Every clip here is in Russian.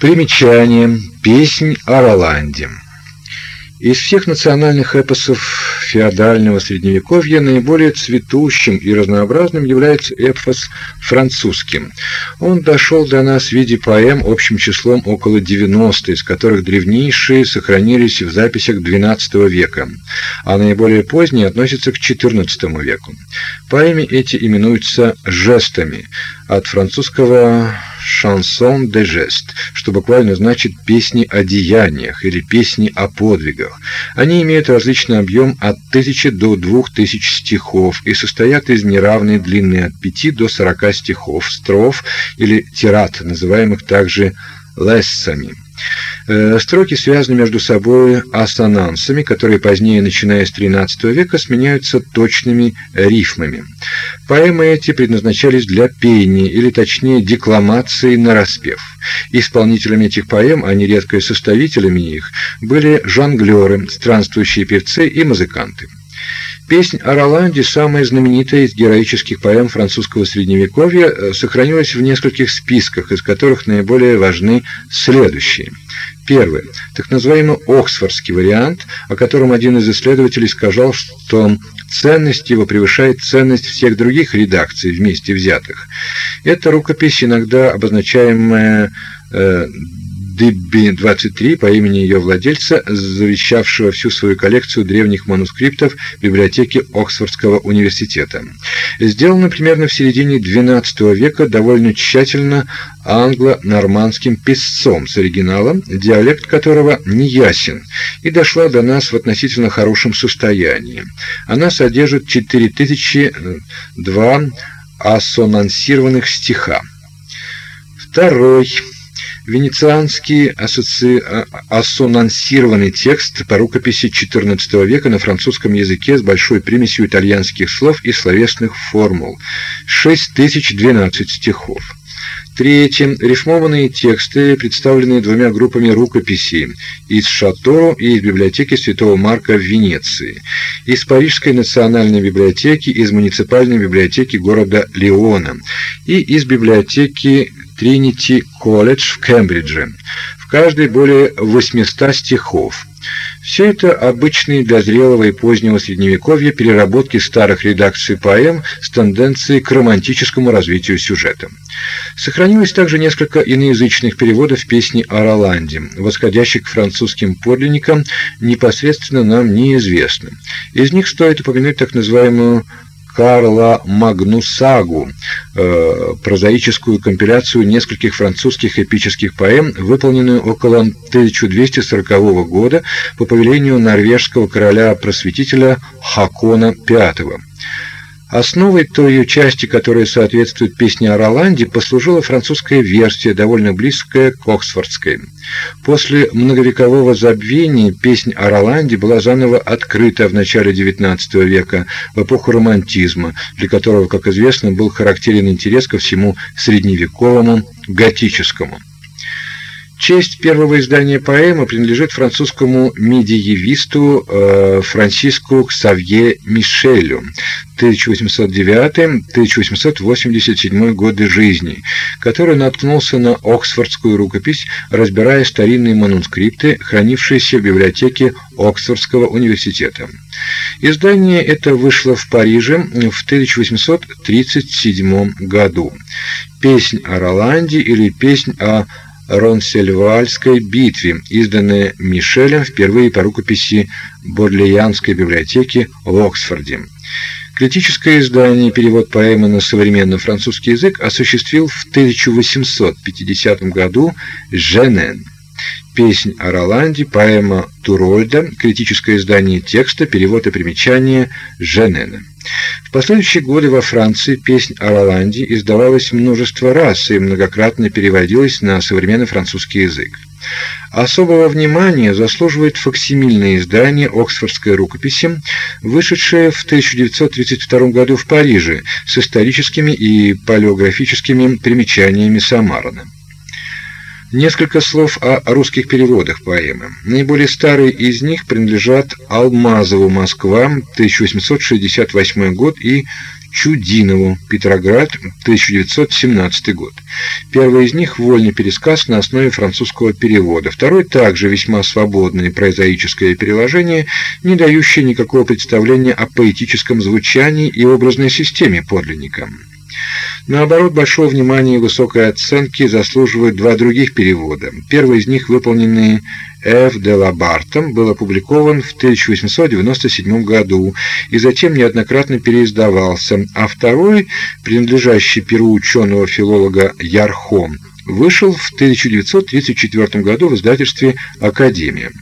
Примечание. Песнь о Роланде. Из всех национальных эпосов феодального средневековья наиболее цветущим и разнообразным является эпос французским. Он дошел до нас в виде поэм общим числом около 90, из которых древнейшие сохранились в записях XII века, а наиболее поздние относятся к XIV веку. Поэмы эти именуются жестами, от французского «шансон де жест», что буквально значит «песни о деяниях» или «песни о подвигах». Они имеют различный объем от тысячи до двух тысяч стихов и состоят из неравной длины от пяти до сорока стихов, строф или тират, называемых также лессами. Э, строки связаны между собой ассонансами, которые позднее, начиная с XIII века, сменяются точными рифмами. Поэмы эти предназначались для пения, или точнее декламации на распев. Исполнителями этих поэм, а нередко и составителями их, были жонглеры, странствующие певцы и музыканты. Песнь о Роланде, самая знаменитая из героических поэм французского средневековья, э, сохранилась в нескольких списках, из которых наиболее важны следующие. Первый, так называемый Оксфордский вариант, о котором один из исследователей сказал, что ценность его превышает ценность всех других редакций вместе взятых. Это рукопись, иногда обозначаемая э, Дебби-23 по имени ее владельца, завещавшего всю свою коллекцию древних манускриптов в библиотеке Оксфордского университета. Сделано примерно в середине XII века довольно тщательно англо-нормандским писцом с оригиналом, диалект которого не ясен, и дошла до нас в относительно хорошем состоянии. Она содержит 4002 ассонансированных стиха. Второй Венецианский асоци... А, ассонансированный текст по рукописи XIV века на французском языке с большой примесью итальянских слов и словесных формул. 6012 стихов. Третье. Рифмованные тексты, представленные двумя группами рукописей из Шато и из библиотеки Святого Марка в Венеции, из Парижской национальной библиотеки, из муниципальной библиотеки города Лиона и из библиотеки Тринити колледж в Кембридже. В каждой более 800 стихов. Все это обычные для зрелого и позднего средневековья переработки старых редакций поэм с тенденцией к романтическому развитию сюжета. Сохранилось также несколько иноязычных переводов песни о Роланде, восходящих к французским подлинникам, непосредственно нам неизвестным. Из них стоит упомянуть так называемую Карла Магнусагу, э, прозаическую компиляцию нескольких французских эпических поэм, выполненную около 1240 года по повелению норвежского короля-просветителя Хакона V. Основой той ее части, которая соответствует песне о Роланде, послужила французская версия, довольно близкая к оксфордской. После многовекового забвения песнь о Роланде была заново открыта в начале XIX века, в эпоху романтизма, для которого, как известно, был характерен интерес ко всему средневековому, готическому. Честь первого издания поэмы принадлежит французскому медиевисту э, Франсиску Ксавье Мишелю 1809-1887 годы жизни, который наткнулся на Оксфордскую рукопись, разбирая старинные манускрипты, хранившиеся в библиотеке Оксфордского университета. Издание это вышло в Париже в 1837 году. Песнь о Роланде или песнь о Ронсельвальской битве, изданная Мишелем впервые по рукописи Бодлиянской библиотеки в Оксфорде. Критическое издание перевод поэмы на современный французский язык осуществил в 1850 году Женен. Песнь о Роланде, поэма Турольда, критическое издание текста, перевод и примечание Женена. В последующие годы во Франции песнь о Роланде издавалась множество раз и многократно переводилась на современный французский язык. Особого внимания заслуживает факсимильное издание Оксфордской рукописи, вышедшее в 1932 году в Париже с историческими и палеографическими примечаниями Самарана. Несколько слов о русских переводах поэмы. Наиболее старые из них принадлежат Алмазову «Москва», 1868 год и Чудинову, Петроград, 1917 год. Первый из них – вольный пересказ на основе французского перевода. Второй – также весьма свободное прозаическое переложение, не дающее никакого представления о поэтическом звучании и образной системе подлинника. Наоборот, большого внимания и высокой оценки заслуживают два других перевода. Первый из них, выполненный Ф. де Лабартом, был опубликован в 1897 году и затем неоднократно переиздавался, а второй, принадлежащий перу ученого-филолога Ярхом, вышел в 1934 году в издательстве «Академия».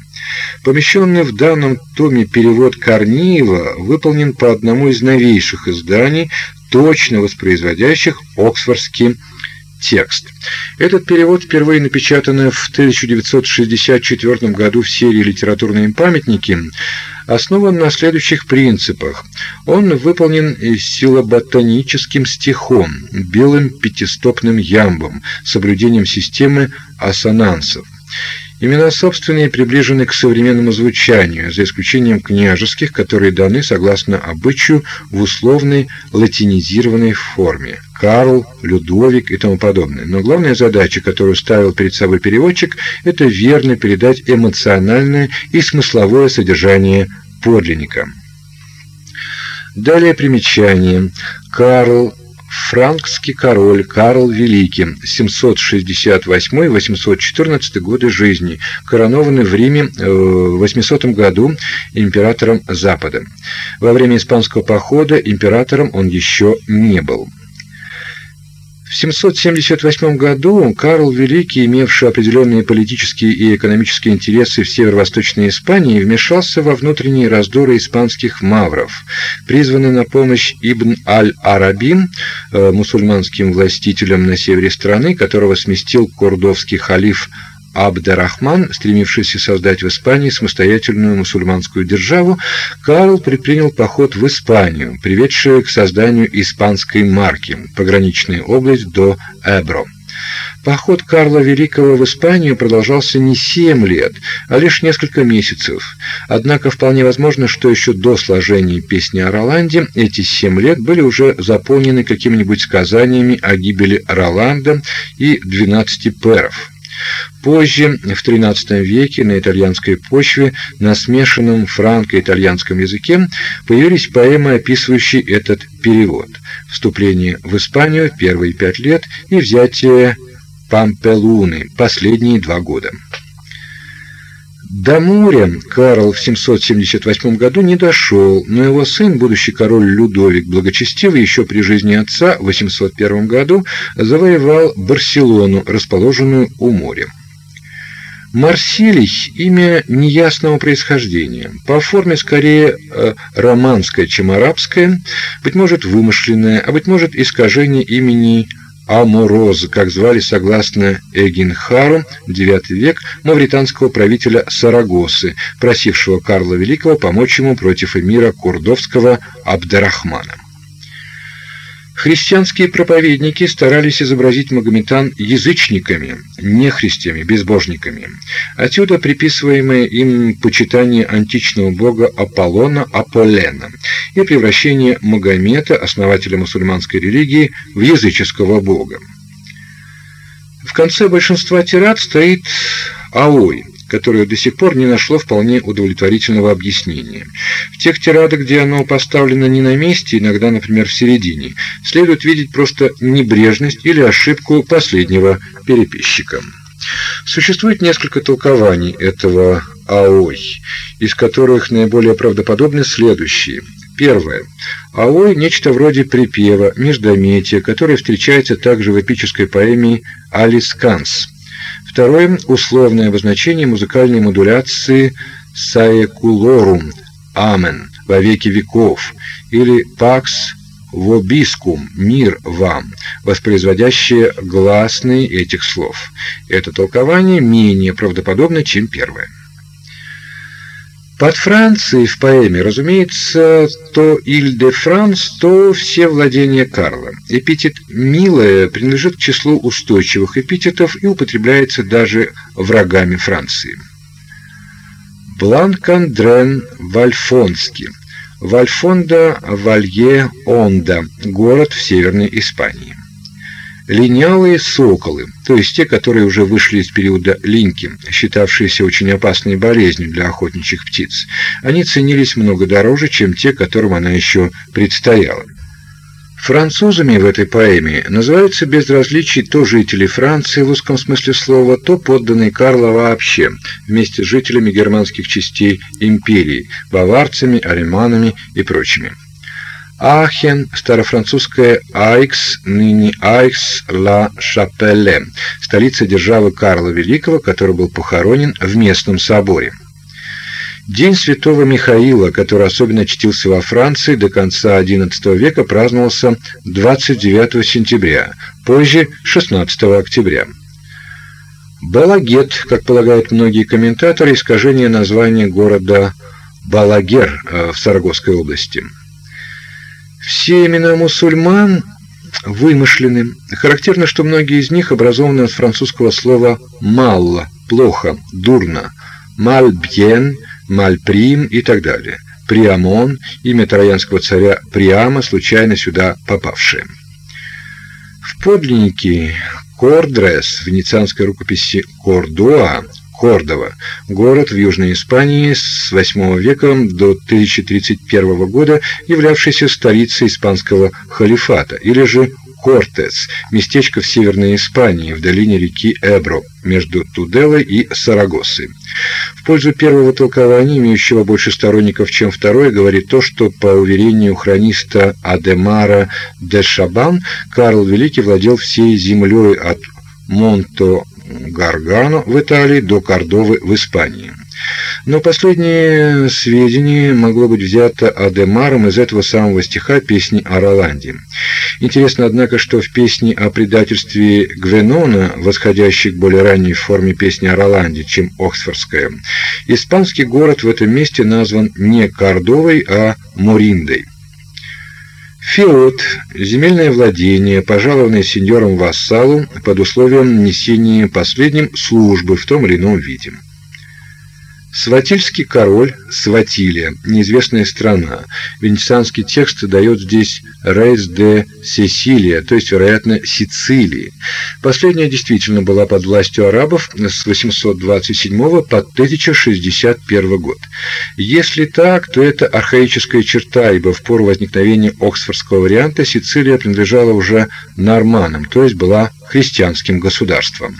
Помещенный в данном томе перевод Корнеева выполнен по одному из новейших изданий, точно воспроизводящих оксфордский текст. Этот перевод, впервые напечатанный в 1964 году в серии «Литературные памятники», основан на следующих принципах. Он выполнен силоботаническим стихом, белым пятистопным ямбом, соблюдением системы ассонансов. Имена собственные приближены к современному звучанию, за исключением княжеских, которые даны согласно обычаю в условной латинизированной форме. Карл, Людовик и тому подобное. Но главная задача, которую ставил перед собой переводчик, это верно передать эмоциональное и смысловое содержание подлинника. Далее примечание. Карл Франкский король Карл Великий, 768-814 годы жизни, коронованный в Риме э, в 800 году императором Запада. Во время испанского похода императором он еще не был. В 778 году Карл Великий, имевший определенные политические и экономические интересы в северо-восточной Испании, вмешался во внутренние раздоры испанских мавров. Призванный на помощь Ибн аль-Арабин, э, мусульманским властителем на севере страны, которого сместил кордовский халиф Абдарахман, стремившийся создать в Испании самостоятельную мусульманскую державу, Карл предпринял поход в Испанию, приведший к созданию испанской марки, пограничная область до Эбро. Поход Карла Великого в Испанию продолжался не семь лет, а лишь несколько месяцев. Однако вполне возможно, что еще до сложения песни о Роланде эти семь лет были уже заполнены какими-нибудь сказаниями о гибели Роланда и двенадцати перов. Позже, в XIII веке, на итальянской почве, на смешанном франко-итальянском языке, появились поэмы, описывающие этот перевод. Вступление в Испанию первые пять лет и взятие Пампелуны последние два года. До моря Карл в 778 году не дошел, но его сын, будущий король Людовик Благочестивый, еще при жизни отца в 801 году завоевал Барселону, расположенную у моря. Марсилий – имя неясного происхождения, по форме скорее э, романское, чем арабское, быть может вымышленное, а быть может искажение имени Амороз, как звали согласно Эгинхару, IX век, мавританского правителя Сарагосы, просившего Карла Великого помочь ему против эмира курдовского Абдарахмана. Христианские проповедники старались изобразить магометан язычниками, нехристями, безбожниками. Отсюда приписываемое им почитание античного бога Аполлона Аполлена и превращение Магомета, основателя мусульманской религии, в языческого бога. В конце большинства тират стоит Аой, которое до сих пор не нашло вполне удовлетворительного объяснения. В тех тирадах, где оно поставлено не на месте, иногда, например, в середине, следует видеть просто небрежность или ошибку последнего переписчика. Существует несколько толкований этого аой, из которых наиболее правдоподобны следующие. Первое. Аой – нечто вроде припева, междометия, которое встречается также в эпической поэме «Алис Канс». Второе – условное обозначение музыкальной модуляции «saeculorum» – «амен» – «во веки веков» или «pax вобискум» – «мир вам», воспроизводящее гласные этих слов. Это толкование менее правдоподобно, чем первое. Под Францией в поэме, разумеется, то Иль-де-Франс, то все владения Карла. Эпитет «милая» принадлежит к числу устойчивых эпитетов и употребляется даже врагами Франции. Бланкандрен Вальфонский Вальфонда Валье-Онда, город в Северной Испании. Линялые соколы, то есть те, которые уже вышли из периода линьки, считавшиеся очень опасной болезнью для охотничьих птиц, они ценились много дороже, чем те, которым она еще предстояла. Французами в этой поэме называются без различий то жители Франции в узком смысле слова, то подданные Карла вообще, вместе с жителями германских частей империи, баварцами, алеманами и прочими. Ахен, старофранцузское Айкс, ныне Айкс-ла-Шапелле, столица державы Карла Великого, который был похоронен в местном соборе. День Святого Михаила, который особенно чтился во Франции до конца XI века, праздновался 29 сентября, позже 16 октября. Балагет, как полагают многие комментаторы, искажение названия города Балагер э, в Сарагосской области. Все имена мусульман вымышлены. Характерно, что многие из них образованы от французского слова «малла» – «плохо», «дурно», «mal bien», Мальприм и так далее. Приамон, имя троянского царя Приама, случайно сюда попавшее. В подлиннике Кордрес, в венецианской рукописи Кордоа, Кордова, город в Южной Испании с VIII века до 1031 года, являвшийся столицей испанского халифата, или же Кортес, местечко в Северной Испании, в долине реки Эбро, между Туделой и Сарагоссой. В пользу первого толкования, имеющего больше сторонников, чем второе, говорит то, что, по уверению хрониста Адемара де Шабан, Карл Великий владел всей землей от Монто Гаргано в Италии до Кордовы в Испании. Но последнее сведение могло быть взято Адемаром из этого самого стиха песни о Роланде. Интересно, однако, что в песне о предательстве Гвенона, восходящей к более ранней форме песни о Роланде, чем Оксфордская, испанский город в этом месте назван не Кордовой, а Мориндой. Феод – земельное владение, пожалованное сеньором вассалу под условием несения последним службы в том или ином виде. Сватильский король, Сватилия, неизвестная страна. Венецианский текст дает здесь «Рейс де Сесилия», то есть, вероятно, Сицилии. Последняя действительно была под властью арабов с 827 по 1061 год. Если так, то это архаическая черта, ибо в пору возникновения оксфордского варианта Сицилия принадлежала уже норманам, то есть была христианским государством.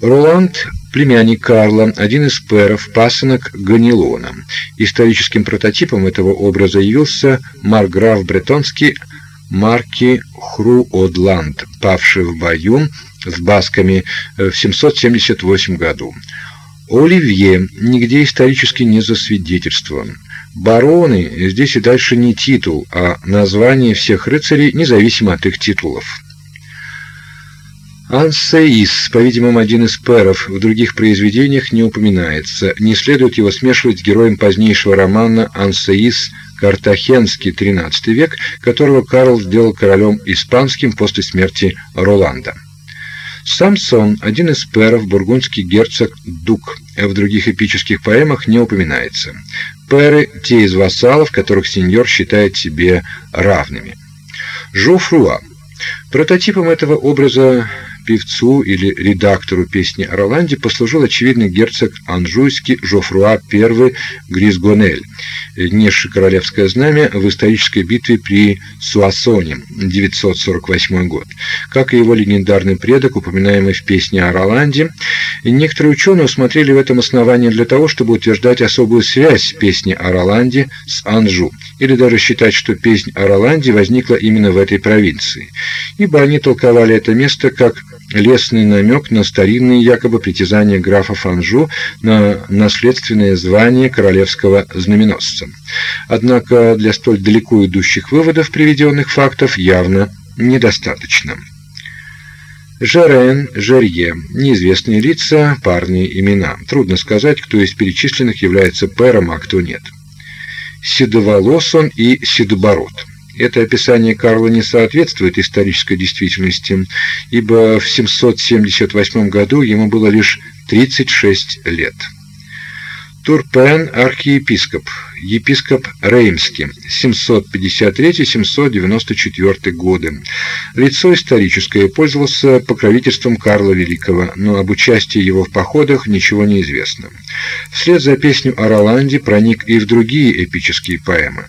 Роланд племянник Карла, один из пэров, пасынок Ганилона. Историческим прототипом этого образа явился марграф бретонский Марки Хруодланд, павший в бою с басками в 778 году. Оливье нигде исторически не засвидетельствован. Бароны здесь и дальше не титул, а название всех рыцарей, независимо от их титулов. Ансеис, по-видимому, один из пэров, в других произведениях не упоминается. Не следует его смешивать с героем позднейшего романа Ансеис Картахенский, XIII век, которого Карл сделал королем испанским после смерти Роланда. Самсон, один из пэров, бургундский герцог Дук, в других эпических поэмах не упоминается. Пэры – те из вассалов, которых сеньор считает себе равными. Жофруа. Прототипом этого образа певцу или редактору песни о Роланде послужил очевидный герцог Анжуйский Жофруа I Гризгонель, несший королевское знамя в исторической битве при Суассоне, 948 год. Как и его легендарный предок, упоминаемый в песне о Роланде, некоторые ученые усмотрели в этом основание для того, чтобы утверждать особую связь песни о Роланде с Анжу, или даже считать, что песнь о Роланде возникла именно в этой провинции, ибо они толковали это место как лесный намек на старинные якобы притязания графа Фанжу на наследственное звание королевского знаменосца. Однако для столь далеко идущих выводов приведенных фактов явно недостаточно. Жарен, Жарье – неизвестные лица, парные имена. Трудно сказать, кто из перечисленных является пэром, а кто нет. Седоволос он и седобород – это описание Карла не соответствует исторической действительности, ибо в 778 году ему было лишь 36 лет. Турпен – архиепископ, епископ Реймский, 753-794 годы. Лицо историческое, пользовался покровительством Карла Великого, но об участии его в походах ничего не известно. Вслед за песню о Роланде проник и в другие эпические поэмы.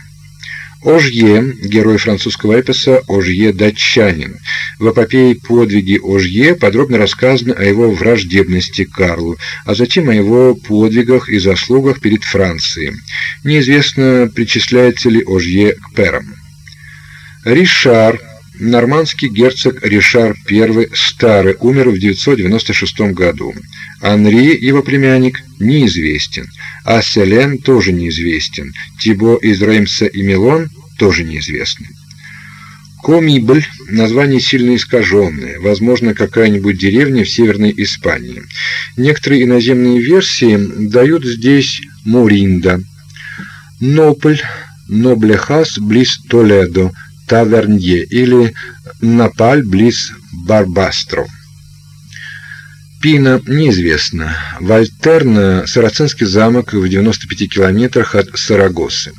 Ожье, герой французского эпоса Ожье датчанин. В эпопее «Подвиги Ожье» подробно рассказано о его враждебности Карлу, а затем о его подвигах и заслугах перед Францией. Неизвестно, причисляется ли Ожье к перам. Ришар Нормандский герцог Ришар I Старый умер в 996 году. Анри, его племянник, неизвестен, а Селен тоже неизвестен. Тибо из Реймса и Милон тоже неизвестны. Комибль – название сильно искаженное, возможно, какая-нибудь деревня в северной Испании. Некоторые иноземные версии дают здесь Муринда. Нопль – Ноблехас близ Толедо – Тавернье или Напаль близ Барбастро. Пина неизвестно. Вольтерна – сарацинский замок в 95 километрах от Сарагосы.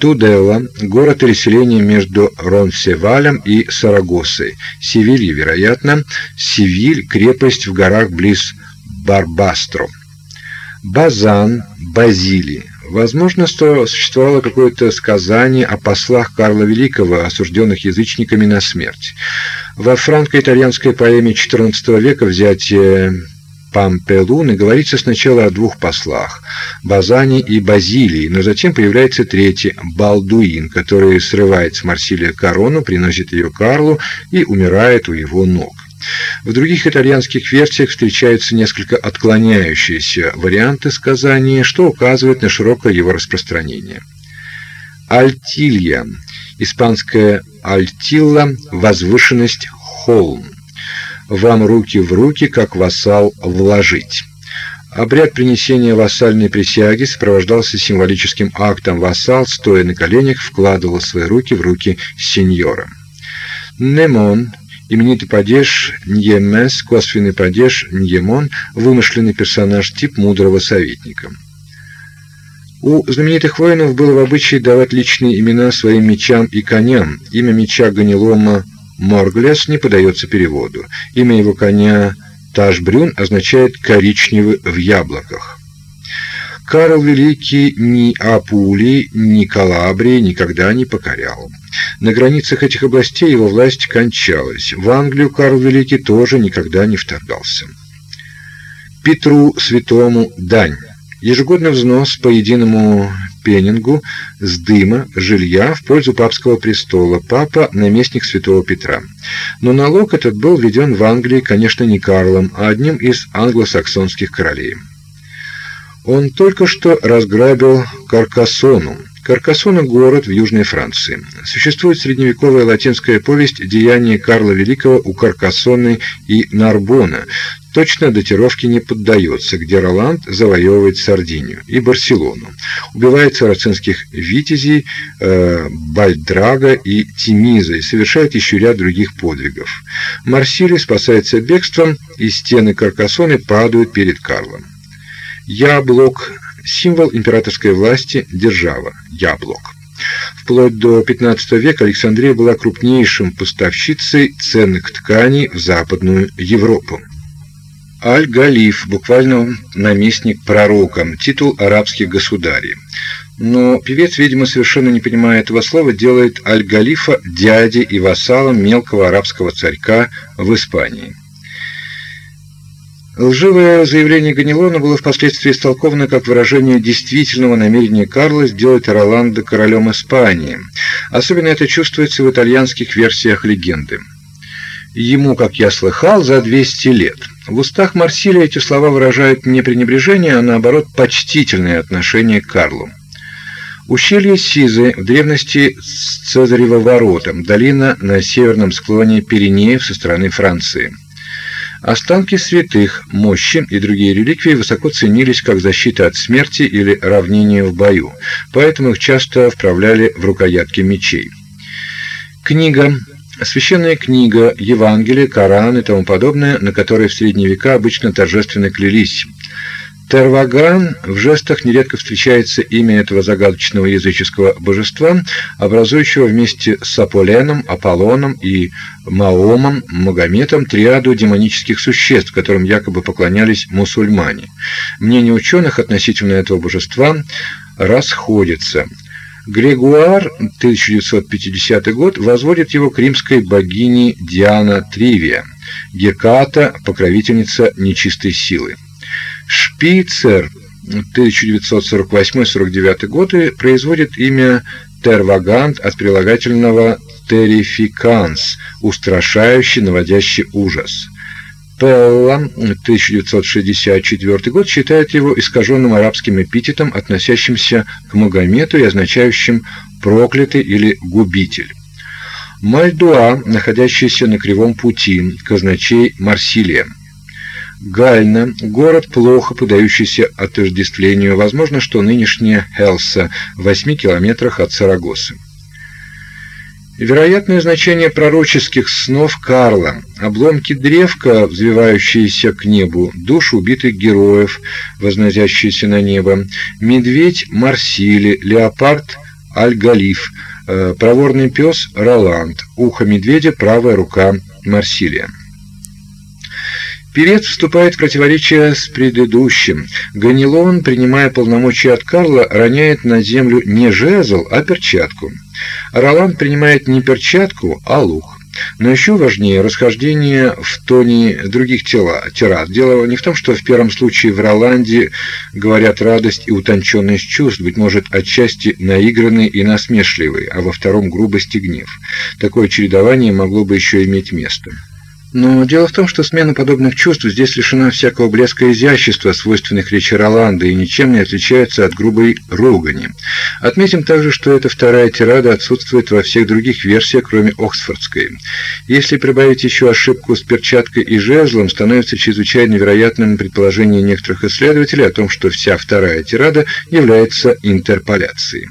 Туделла – город переселения между Ронсевалем и Сарагосой. Севилья, вероятно. Севиль – крепость в горах близ Барбастро. Базан, Базили Возможно, что существовало какое-то сказание о послах Карла Великого, осужденных язычниками на смерть. Во франко-итальянской поэме XIV века «Взятие Пампелуны» говорится сначала о двух послах – Базани и Базилии, но затем появляется третий – Балдуин, который срывает с Марсилия корону, приносит ее Карлу и умирает у его ног. В других итальянских версиях встречаются несколько отклоняющиеся варианты сказания, что указывает на широкое его распространение. Альтилья, испанское альтилла, возвышенность, холм. Вам руки в руки, как вассал, вложить. Обряд принесения вассальной присяги сопровождался символическим актом. Вассал, стоя на коленях, вкладывал свои руки в руки сеньора. Немон Именитый падеж Ньемес, косвенный падеж Ньемон, вымышленный персонаж, тип мудрого советника. У знаменитых воинов было в обычае давать личные имена своим мечам и коням. Имя меча Ганилома Морглес не подается переводу. Имя его коня Ташбрюн означает «коричневый в яблоках». Карл Великий ни Апулии, ни Калабрии никогда не покорял. На границах этих областей его власть кончалась. В Англию Карл Великий тоже никогда не вторгался. Петру Святому дань. Ежегодный взнос по единому пенингу с дыма жилья в пользу папского престола. Папа – наместник святого Петра. Но налог этот был введен в Англии, конечно, не Карлом, а одним из англосаксонских королей. Он только что разграбил Каркасону. Каркасона – город в Южной Франции. Существует средневековая латинская повесть «Деяния Карла Великого у Каркасоны и Нарбона». Точно датировке не поддается, где Роланд завоевывает Сардинию и Барселону. Убивает сарацинских витязей э, Бальдрага и Тимиза и совершает еще ряд других подвигов. Марсилий спасается бегством, и стены Каркасоны падают перед Карлом. Яблок – символ императорской власти, держава, яблок. Вплоть до XV века Александрия была крупнейшим поставщицей ценных тканей в Западную Европу. Аль-Галиф, буквально наместник пророка, титул арабских государей. Но певец, видимо, совершенно не понимая этого слова, делает Аль-Галифа дядей и вассалом мелкого арабского царька в Испании. Лживое заявление Ганилона было впоследствии истолковано как выражение действительного намерения Карла сделать Роланда королем Испании. Особенно это чувствуется в итальянских версиях легенды. Ему, как я слыхал, за 200 лет. В устах Марсилия эти слова выражают не пренебрежение, а наоборот почтительное отношение к Карлу. Ущелье Сизы в древности Цезарева ворота, долина на северном склоне Пиренеев со стороны Франции – Останки святых, мощи и другие реликвии высоко ценились как защита от смерти или равнение в бою, поэтому их часто вправляли в рукоятки мечей. Книга Священная книга, Евангелие, Коран и тому подобное, на которые в средние века обычно торжественно клялись. Терваган в жестах нередко встречается имя этого загадочного языческого божества, образующего вместе с Аполленом, Аполлоном и Маомом, Магометом триаду демонических существ, которым якобы поклонялись мусульмане. Мнения ученых относительно этого божества расходятся. Грегуар, 1950 год, возводит его к римской богине Диана Тривия, Геката, покровительница нечистой силы. Шпицер 1948-49 годы производит имя Тервагант от прилагательного terrificans, устрашающий, наводящий ужас. Пелла, 1964 год, считает его искаженным арабским эпитетом, относящимся к Магомету и означающим «проклятый» или «губитель». Мальдуа, находящийся на кривом пути, казначей Марсилия. Гальна – город, плохо подающийся отождествлению, возможно, что нынешняя Хелса в 8 километрах от Сарагосы. Вероятное значение пророческих снов Карла, обломки древка, взвивающиеся к небу, души убитых героев, возносящиеся на небо, медведь Марсили, леопард Аль-Галиф, э, проворный пес Роланд, ухо медведя, правая рука Марсилия. Певец вступает в противоречие с предыдущим. Ганилон, принимая полномочия от Карла, роняет на землю не жезл, а перчатку. Роланд принимает не перчатку, а лук. Но еще важнее расхождение в тоне других тела, тират. Дело не в том, что в первом случае в Роланде говорят радость и утонченность чувств, быть может, отчасти наигранные и насмешливые, а во втором грубость и гнев. Такое чередование могло бы еще иметь место. Но дело в том, что смена подобных чувств здесь лишена всякого блеска изящества, свойственных речи Роланда, и ничем не отличается от грубой ругани. Отметим также, что эта вторая тирада отсутствует во всех других версиях, кроме Оксфордской. Если прибавить еще ошибку с перчаткой и жезлом, становится чрезвычайно вероятным предположение некоторых исследователей о том, что вся вторая тирада является интерполяцией.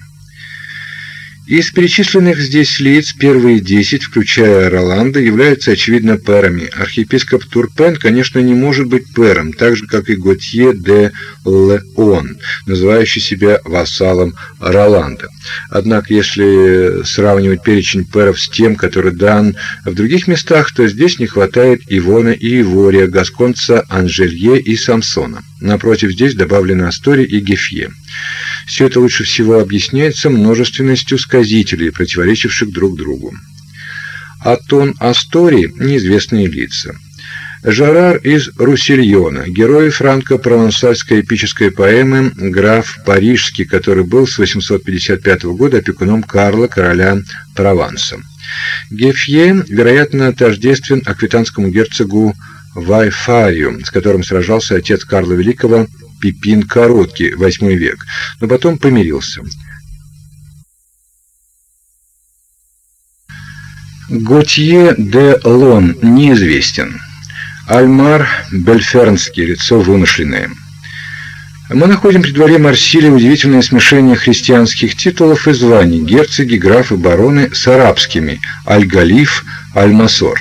Из перечисленных здесь лиц первые десять, включая Роланда, являются очевидно пэрами. Архиепископ Турпен, конечно, не может быть пэром, так же как и Готье де Леон, называющий себя вассалом Роланда. Однако, если сравнивать перечень пэров с тем, который дан в других местах, то здесь не хватает Ивона и Ивория, Гасконца, Анжелье и Самсона. Напротив, здесь добавлены Астори и Гефье. Все это лучше всего объясняется множественностью сказителей, противоречивших друг другу. Атон Астори – неизвестные лица. Жарар из Руссельона, герой франко-провансальской эпической поэмы «Граф Парижский», который был с 855 года опекуном Карла, короля Прованса. Гефье, вероятно, тождествен аквитанскому герцогу Вайфарию, с которым сражался отец Карла Великого Пипин Короткий, восьмой век, но потом помирился. Готье де Лон неизвестен. Альмар Бельфернский, лицо вымышленное. Мы находим при дворе Марсилия удивительное смешение христианских титулов и званий: герцоги, графы, бароны с арабскими: Аль-Галиф, Аль-Масор.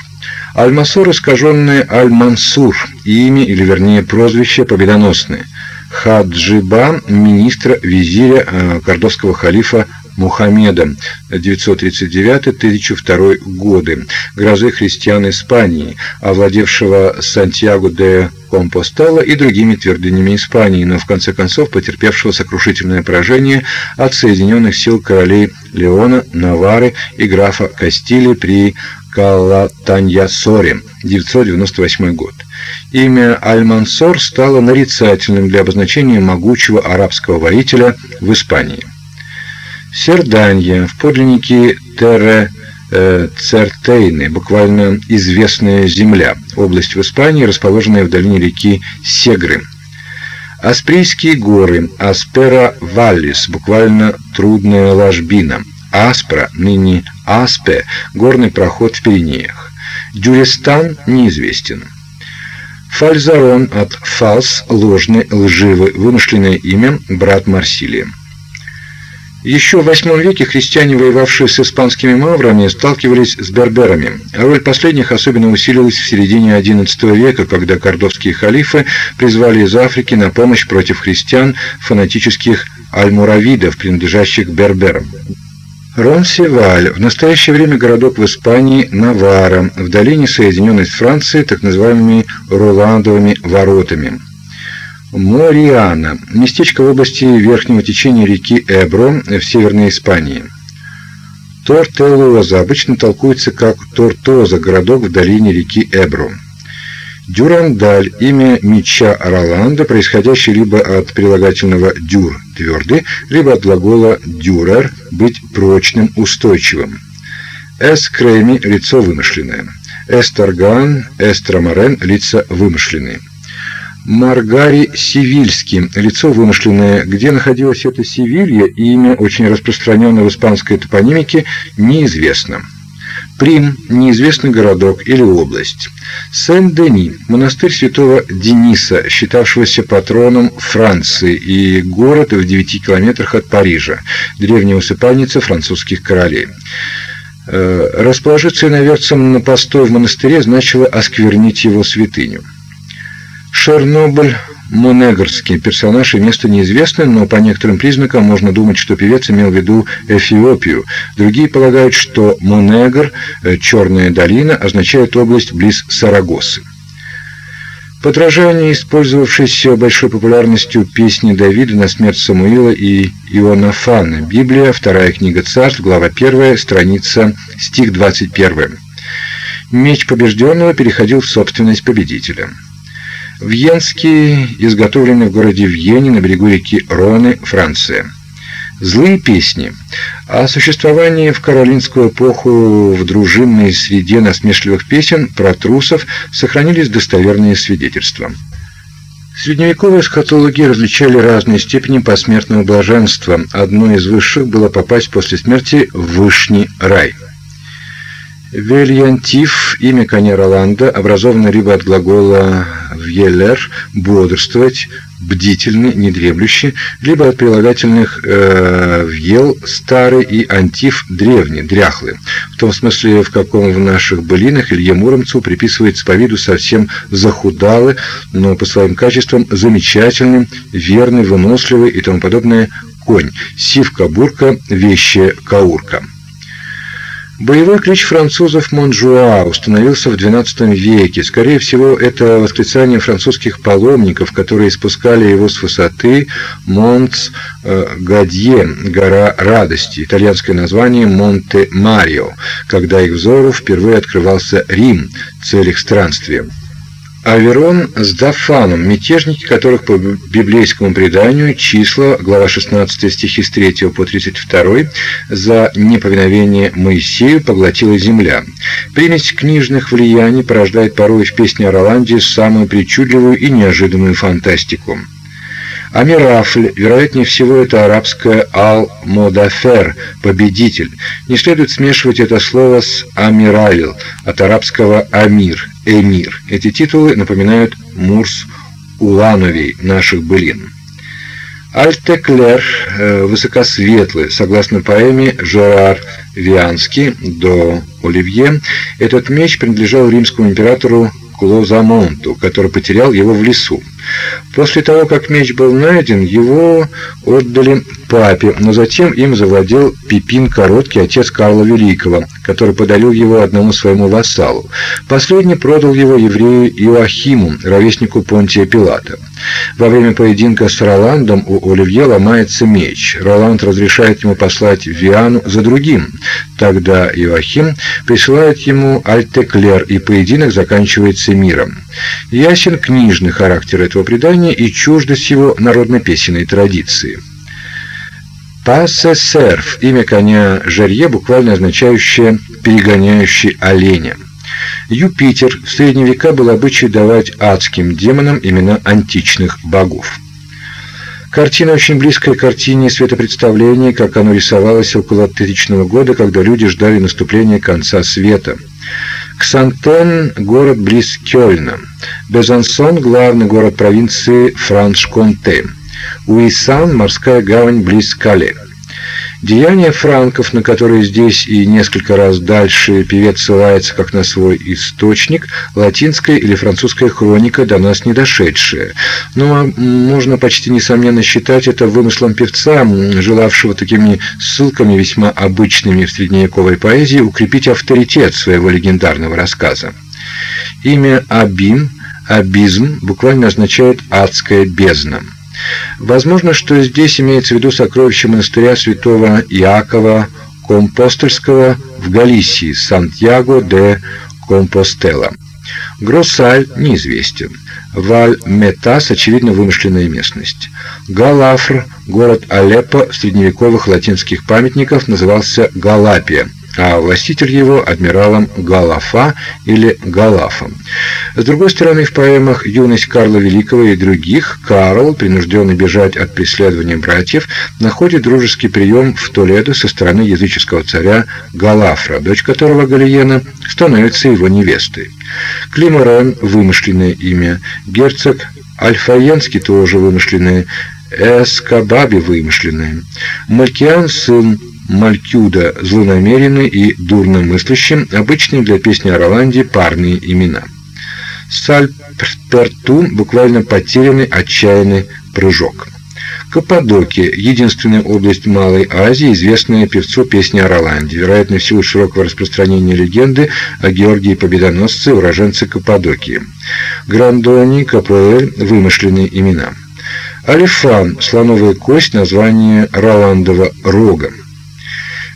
Аль-Масор искаженное Аль-Мансур, имя или вернее прозвище победоносное. Хаджиба, министра визиря э, кордовского халифа Мухаммеда. 939-1002 годы, грозы христиан Испании, овладевшего Сантьяго де Компостела и другими твердынями Испании, но в конце концов потерпевшего сокрушительное поражение от соединенных сил королей Леона, Навары и графа Кастили при Калатаньясоре, 998 год. Имя Аль-Мансор стало нарицательным для обозначения могучего арабского воителя в Испании. Серданья в подлиннике Терре э, Цертейны, буквально известная земля, область в Испании, расположенная в долине реки Сегры. Асприйские горы, Аспера Валлис, буквально трудная ложбина. Аспра, ныне Аспе, горный проход в Пиренеях. Дюрестан неизвестен. Фальзарон от фалс, ложный, лживый, вымышленное имя, брат Марсилия. Еще в VIII веке христиане, воевавшие с испанскими маврами, сталкивались с берберами. Роль последних особенно усилилась в середине XI века, когда кордовские халифы призвали из Африки на помощь против христиан фанатических альмуравидов, принадлежащих берберам. Ронсеваль в настоящее время городок в Испании Навара, в долине, соединенной с Францией так называемыми Роландовыми воротами. Мориана – местечко в области верхнего течения реки Эбро в Северной Испании. Тортелоза обычно толкуется как Тортоза, городок в долине реки Эбро. Дюрандаль – имя меча Роланда, происходящее либо от прилагательного «дюр» – твердый, либо от глагола «дюрер» – быть прочным, устойчивым. Эскреми – лицо вымышленное. Эсторган, Эстромарен – лица вымышленные. Маргари Сивильский, лицо вымышленное. Где находилось это Севилья, имя, очень распространенное в испанской топонимике, неизвестно. Прим – неизвестный городок или область. Сен-Дени – монастырь святого Дениса, считавшегося патроном Франции, и город в 9 километрах от Парижа, древняя усыпальница французских королей. Э, расположиться иноверцем на постой в монастыре значило осквернить его святыню. Шернобыль Монегорский персонаж и место неизвестны, но по некоторым признакам можно думать, что певец имел в виду Эфиопию. Другие полагают, что Монегор, э, Черная долина, означает область близ Сарагосы. Подражание, использовавшееся большой популярностью песни Давида на смерть Самуила и Ионафана. Библия, вторая книга Царств, глава 1, страница, стих 21. Меч побежденного переходил в собственность победителя. Вьенский, изготовленный в городе Вьене на берегу реки Роны, Франция. Злые песни. О существовании в каролинскую эпоху в дружинной среде насмешливых песен про трусов сохранились достоверные свидетельства. Средневековые эсхатологи различали разные степени посмертного блаженства. Одной из высших было попасть после смерти в вышний рай – Вельянтив, имя коня Роланда, образовано либо от глагола «вьелер» – «бодрствовать», «бдительный», «недремлющий», либо от прилагательных э, «вьел» – «старый» и «антив» – «древний», «дряхлый». В том смысле, в каком в наших былинах Илье Муромцу приписывается по виду совсем захудалый, но по своим качествам замечательный, верный, выносливый и тому подобное конь, сивка-бурка, вещая каурка. Боевой клич французов Монжуа установился в XII веке. Скорее всего, это восклицание французских паломников, которые спускали его с высоты Монс Гаудии, гора радости, итальянское название Монте-Марио, когда их взору впервые открывался Рим, цель их странствия. Авирон с Дафаном, мятежники которых по библейскому преданию числа, глава 16 стихи с 3 по 32, за неповиновение Моисею поглотила земля. Примесь книжных влияний порождает порой в песне о Роланде самую причудливую и неожиданную фантастику. Амирафль, вероятнее всего, это арабское «ал-модафер» – «победитель». Не следует смешивать это слово с «амиралил» от арабского «амир» – «эмир». Эти титулы напоминают Мурс Улановей наших былин. Альтеклер э, высокосветлый, согласно поэме Жерар Вианский до Оливье, этот меч принадлежал римскому императору Клозамонту, который потерял его в лесу. После того, как меч был найден, его отдали папе, но затем им завладел Пипин Короткий, отец Карла Великого, который подарил его одному своему вассалу. Последний продал его еврею Иоахиму, ровеснику Понтия Пилата. Во время поединка с Роландом у Оливье ломается меч. Роланд разрешает ему послать Виану за другим. Тогда Иоахим присылает ему Альтеклер, и поединок заканчивается миром. Ясен книжный характер этого предания и чуждость его народно-песенной традиции. Пассесерф – имя коня Жерье, буквально означающее «перегоняющий оленя». Юпитер в средние века был обычай давать адским демонам имена античных богов. Картина очень близкая к картине светопредставления, как оно рисовалось около тысячного года, когда люди ждали наступления конца света. Ксантен – город близ Кёльна. Безансон – главный город провинции Франш-Конте. Уисан – морская гавань близ Кале. Деяния франков, на которые здесь и несколько раз дальше певец ссылается как на свой источник, латинская или французская хроника до нас не дошедшая. Но можно почти несомненно считать это вымыслом певца, желавшего такими ссылками весьма обычными в средневековой поэзии укрепить авторитет своего легендарного рассказа. Имя Абим, абизм буквально означает адская бездна. Возможно, что здесь имеется в виду сокровище монастыря святого Иакова Компостельского в Галисии, Сантьяго де Компостела. Гроссаль неизвестен. Валь-Метас очевидно вымышленная местность. Галафр, город Алеппо средневековых латинских памятниках назывался Галапия а властитель его адмиралом Галафа или Галафом. С другой стороны, в поэмах «Юность Карла Великого» и других Карл, принужденный бежать от преследования братьев, находит дружеский прием в Толедо со стороны языческого царя Галафра, дочь которого Галиена становится его невестой. Климорен – вымышленное имя, герцог Альфаенский тоже вымышленное, Эскабаби вымышленное, Малькиан – сын Малькюда злонамеренный и дурномыслящим, обычные для песни о Роланде парные имена. Сальперту буквально потерянный отчаянный прыжок. Каппадокия – единственная область Малой Азии, известная певцу песни о Роланде, вероятно, в силу широкого распространения легенды о Георгии Победоносце, уроженце Каппадокии. Грандони, Капуэль – вымышленные имена. Алифан – слоновая кость, название Роландова рога.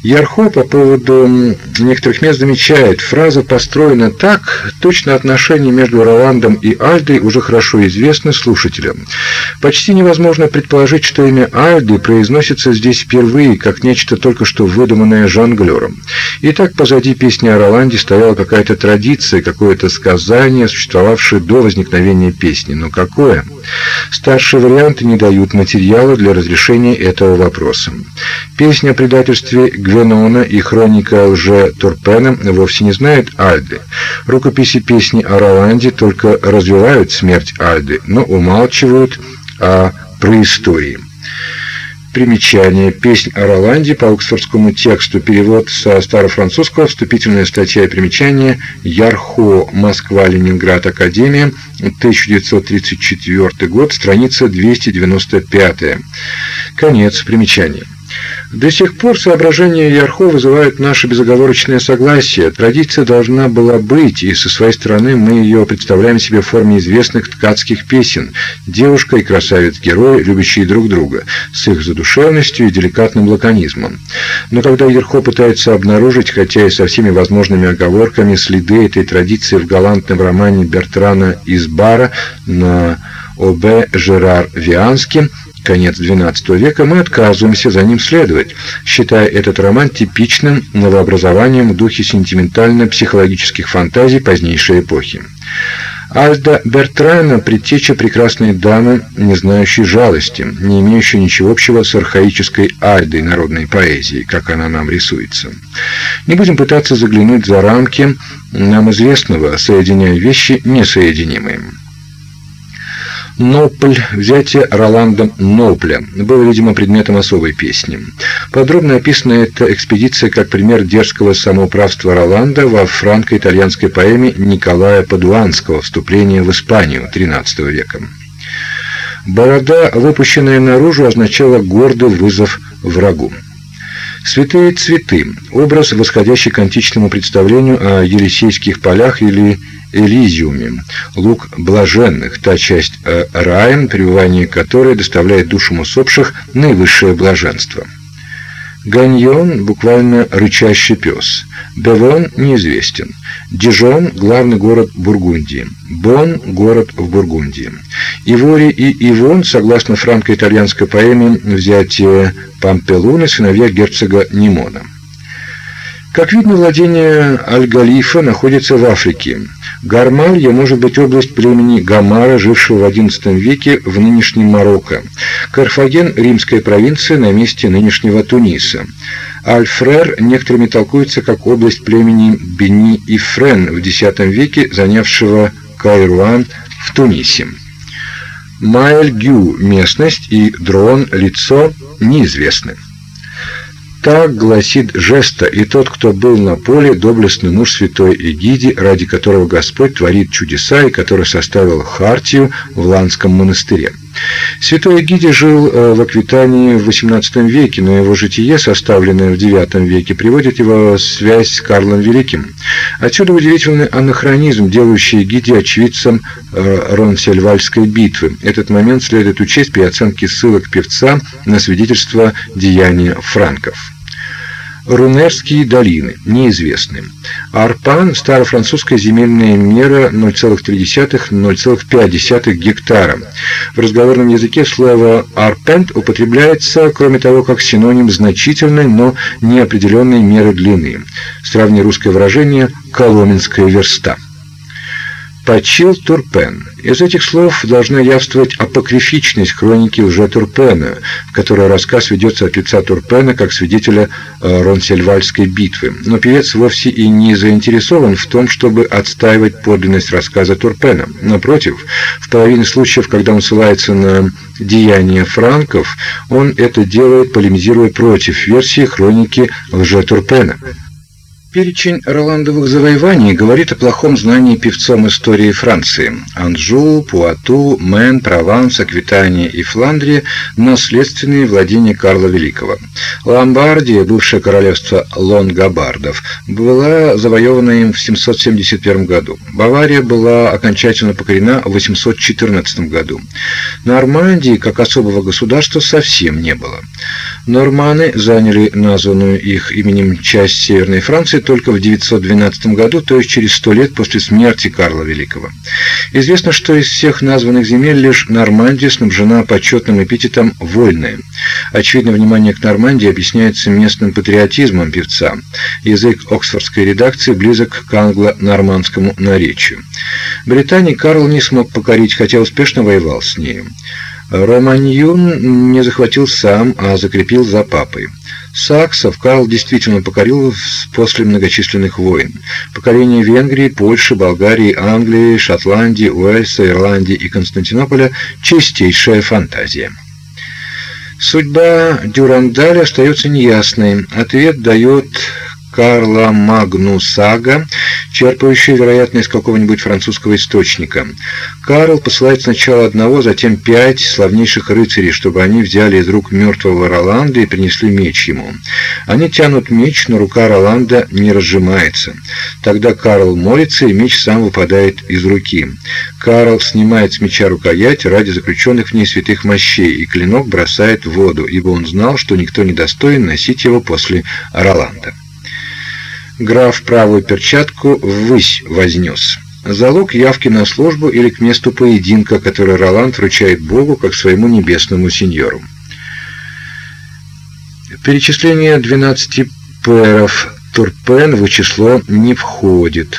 Ярхо по поводу некоторых мест замечает, фраза построена так, точно отношения между Роландом и Альдой уже хорошо известны слушателям. Почти невозможно предположить, что имя Альды произносится здесь впервые, как нечто только что выдуманное жонглером. И так позади песни о Роланде стояла какая-то традиция, какое-то сказание, существовавшее до возникновения песни. Но какое? Старшие варианты не дают материала для разрешения этого вопроса. Песня о предательстве Гвенона и хроника лже Турпена вовсе не знают Альды. Рукописи песни о Роланде только развивают смерть Альды, но умалчивают о проистории. Примечание. Песнь о Роланде по оксфордскому тексту. Перевод со старофранцузского. Вступительная статья и примечание. Ярхо. Москва. Ленинград. Академия. 1934 год. Страница 295. Конец примечания. До сих пор соображения Ярхо вызывают наше безоговорочное согласие. Традиция должна была быть, и со своей стороны мы ее представляем себе в форме известных ткацких песен «Девушка и красавец-герой, любящие друг друга», с их задушевностью и деликатным лаконизмом. Но когда Ярхо пытается обнаружить, хотя и со всеми возможными оговорками, следы этой традиции в галантном романе Бертрана из Бара на О.Б. Жерар Виански – конец XII века, мы отказываемся за ним следовать, считая этот роман типичным новообразованием в духе сентиментально-психологических фантазий позднейшей эпохи. Альда Бертрана – предтеча прекрасной дамы, не знающей жалости, не имеющей ничего общего с архаической Альдой народной поэзии, как она нам рисуется. Не будем пытаться заглянуть за рамки нам известного, соединяя вещи несоединимые. Нопль, взятие Роландом Нопля, было, видимо, предметом особой песни. Подробно описана эта экспедиция как пример дерзкого самоуправства Роланда во франко-итальянской поэме Николая Падуанского «Вступление в Испанию» XIII века. Борода, выпущенная наружу, означала гордый вызов врагу. Святые цветы – образ, восходящий к античному представлению о Елисейских полях или Элизиуме, луг блаженных, та часть э, рая, пребывание которой доставляет душам усопших наивысшее блаженство. Ганьон буквально рычащий пес. Бевон неизвестен. Дижон главный город Бургундии. Бон город в Бургундии. Ивори и Ивон, согласно франко-итальянской поэме «Взятие Пампелуны», сыновья герцога Нимона. Как видно, владение Аль-Галифа находится в Африке. Гармалья может быть область племени Гамара, жившего в XI веке в нынешнем Марокко. Карфаген – римская провинция на месте нынешнего Туниса. Аль-Фрер некоторыми толкуется как область племени Бени и Френ в X веке, занявшего Кайруан в Тунисе. Маэль-Гю – местность и Дрон – лицо неизвестны. Так гласит жеста, и тот, кто был на поле, доблестный муж святой Эгиди, ради которого Господь творит чудеса и который составил хартию в Ланском монастыре. Святой Эгиди жил э, в Аквитании в XVIII веке, но его житие, составленное в IX веке, приводит его связь с Карлом Великим. Отсюда удивительный анахронизм, делающий Эгиди очевидцем э, Ронсельвальской битвы. Этот момент следует учесть при оценке ссылок певца на свидетельство деяния франков. Рунерские долины неизвестны. Арпан старофранцузская земельная мера 0,3-0,5 гектара. В разговорном языке слово арпент употребляется, кроме того, как синоним значительной, но неопределенной меры длины. Сравни русское выражение коломенская верста. Почил Турпен. Из этих слов должна явствовать апокрифичность хроники лже-Турпена, в которой рассказ ведется от лица Турпена как свидетеля э, Ронсельвальской битвы. Но певец вовсе и не заинтересован в том, чтобы отстаивать подлинность рассказа Турпена. Напротив, в половине случаев, когда он ссылается на деяния франков, он это делает, полемизируя против версии хроники лже-Турпена. Перечень Роландовых завоеваний говорит о плохом знании певцом истории Франции. Анжу, Пуату, Мэн, Прованс, Аквитания и Фландрия – наследственные владения Карла Великого. Ломбардия, бывшее королевство Лонгобардов, была завоевана им в 771 году. Бавария была окончательно покорена в 814 году. Нормандии, как особого государства, совсем не было. Норманы заняли названную их именем часть Северной Франции только в 912 году, то есть через сто лет после смерти Карла Великого. Известно, что из всех названных земель лишь Нормандия снабжена почетным эпитетом «вольная». Очевидно, внимание к Нормандии объясняется местным патриотизмом певца. Язык оксфордской редакции близок к англо-нормандскому наречию. Британии Карл не смог покорить, хотя успешно воевал с ней. Романьюн не захватил сам, а закрепил за папой. Саксов Карл действительно покорил после многочисленных войн. Покорение Венгрии, Польши, Болгарии, Англии, Шотландии, Уэльса, Ирландии и Константинополя – чистейшая фантазия. Судьба Дюрандаля остается неясной. Ответ дает Карла Магнусага, черпающая, вероятно, из какого-нибудь французского источника. Карл посылает сначала одного, затем пять славнейших рыцарей, чтобы они взяли из рук мертвого Роланда и принесли меч ему. Они тянут меч, но рука Роланда не разжимается. Тогда Карл молится, и меч сам выпадает из руки. Карл снимает с меча рукоять ради заключенных в ней святых мощей, и клинок бросает в воду, ибо он знал, что никто не достоин носить его после Роланда. Граф правую перчатку ввысь вознес. Залог явки на службу или к месту поединка, который Роланд вручает Богу как своему небесному сеньору. Перечисление 12 пэров Турпен в число не входит.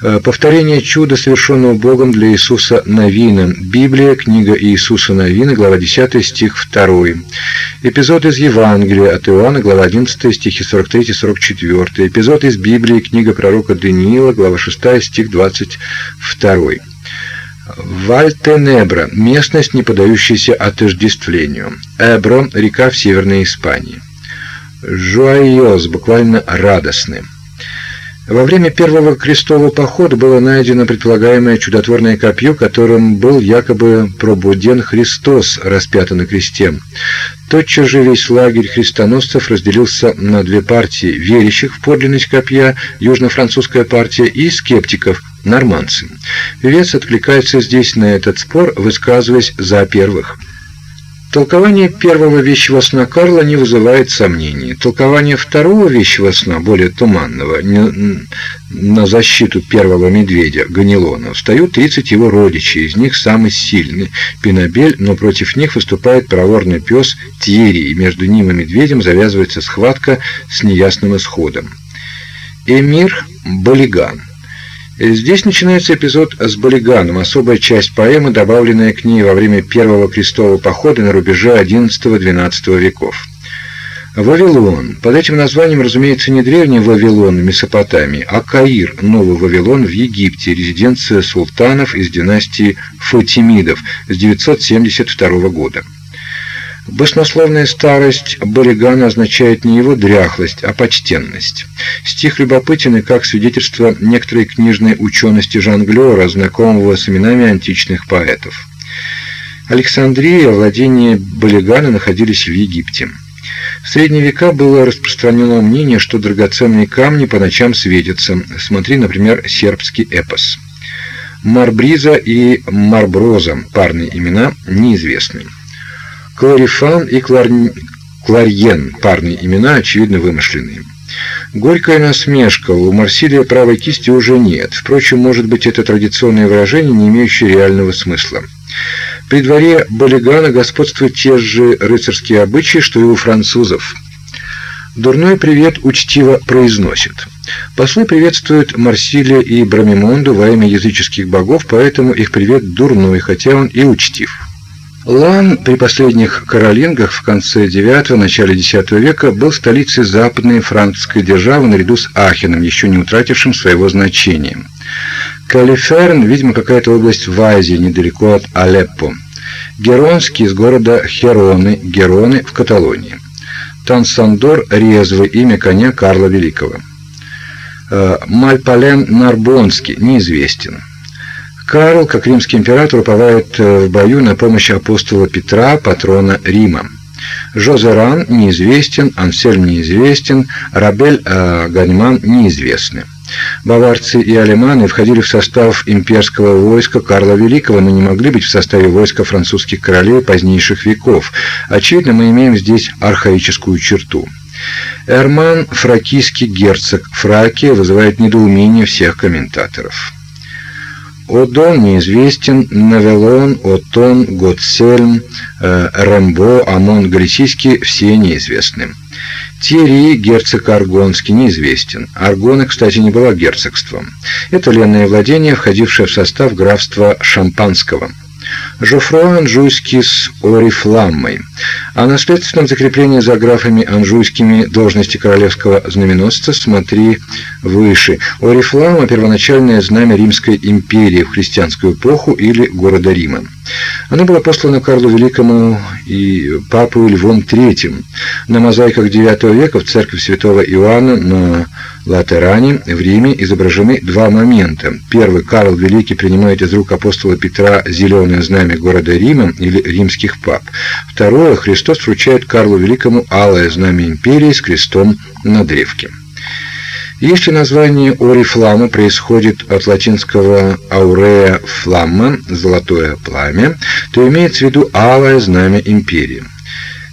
Э, повторение чуда, совершенного Богом для Иисуса Новина. Библия, книга Иисуса Новина, глава 10, стих 2. Эпизод из Евангелия от Иоанна, глава 11, стихи 43-44. Эпизод из Библии, книга пророка Даниила, глава 6, стих 22. Вальтенебра – местность, не поддающаяся отождествлению. Эбро – река в Северной Испании. Жуайоз – буквально радостный. Во время первого крестового похода было найдено предполагаемое чудотворное копье, которым был якобы пробуден Христос, распятый на кресте. Тотчас же весь лагерь христоносцев разделился на две партии: верящих в подлинность копья, южно-французская партия, и скептиков, нормандцы. Певец откликается здесь на этот спор, высказываясь за первых. Толкование первого вещего сна Карла не вызывает сомнений. Толкование второго вещего сна, более туманного, не, на защиту первого медведя, Ганилона, встают 30 его родичей, из них самый сильный – Пинабель, но против них выступает проворный пес Тьерри, и между ним и медведем завязывается схватка с неясным исходом. Эмир Балиган Здесь начинается эпизод с Балиганом, особая часть поэмы, добавленная к ней во время первого крестового похода на рубеже XI-XII веков. Вавилон. Под этим названием, разумеется, не древний Вавилон в Месопотамии, а Каир, Новый Вавилон в Египте, резиденция султанов из династии Фатимидов с 972 года. Баснословная старость Болигана означает не его дряхлость, а почтенность. Стих любопытен и как свидетельство некоторой книжной учености жонглера, знакомого с именами античных поэтов. Александрия, владения Болигана находились в Египте. В средние века было распространено мнение, что драгоценные камни по ночам светятся. Смотри, например, сербский эпос. Марбриза и Марброза, парные имена, неизвестны. Кларифан и Клар... Кларьен, парные имена, очевидно, вымышленные. Горькая насмешка, у Марсилия правой кисти уже нет. Впрочем, может быть, это традиционное выражение, не имеющее реального смысла. При дворе Болигана господствуют те же рыцарские обычаи, что и у французов. Дурной привет учтиво произносит. Послы приветствуют Марсилия и Брамимонду во имя языческих богов, поэтому их привет дурной, хотя он и учтив. Лан при последних каролингах в конце IX – начале X века был столицей западной французской державы наряду с Ахеном, еще не утратившим своего значения. Калиферн, видимо, какая-то область в Азии, недалеко от Алеппо. Геронский из города Хероны, Героны в Каталонии. Тансандор – резвое имя коня Карла Великого. Э, Мальпален Нарбонский неизвестен. Карл, как римский император, уповает э, в бою на помощь апостола Петра, патрона Рима. Жозеран неизвестен, Ансельм неизвестен, Рабель э, Ганьман неизвестны. Баварцы и алеманы входили в состав имперского войска Карла Великого, но не могли быть в составе войска французских королей позднейших веков. Очевидно, мы имеем здесь архаическую черту. Эрман, фракийский герцог Фракия, вызывает недоумение всех комментаторов. Одон неизвестен, Навелон, Отон, Готсельм, э, Рембо, Амон Галисийский все неизвестны. Тири, герцог Аргонский, неизвестен. Аргона, кстати, не была герцогством. Это ленное владение, входившее в состав графства Шампанского. Жофро Анжуйский с Орифламмой. О наследственном закреплении за графами анжуйскими должности королевского знаменосца смотри выше. Орифлама – первоначальное знамя Римской империи в христианскую эпоху или города Рима. Оно было послано Карлу Великому и папу Львом III. На мозаиках IX века в церкви святого Иоанна на Латеране в Риме изображены два момента. Первый – Карл Великий принимает из рук апостола Петра зеленое знамя города Рима или римских пап. Второе – Христос вручает Карлу Великому алое знамя империи с крестом на древке. Если название Орифлама происходит от латинского аурея фламма – золотое пламя, то имеется в виду алое знамя империи.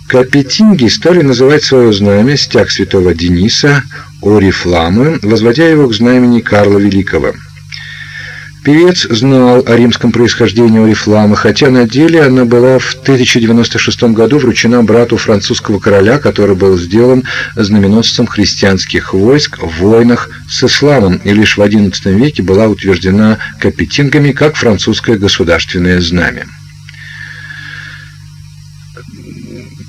Капетинги стали называть свое знамя стяг святого Дениса Орифламы, возводя его к знамени Карла Великого. Певец знал о римском происхождении Орифламы, хотя на деле она была в 1096 году вручена брату французского короля, который был сделан знаменосцем христианских войск в войнах с исламом, и лишь в XI веке была утверждена капетингами как французское государственное знамя.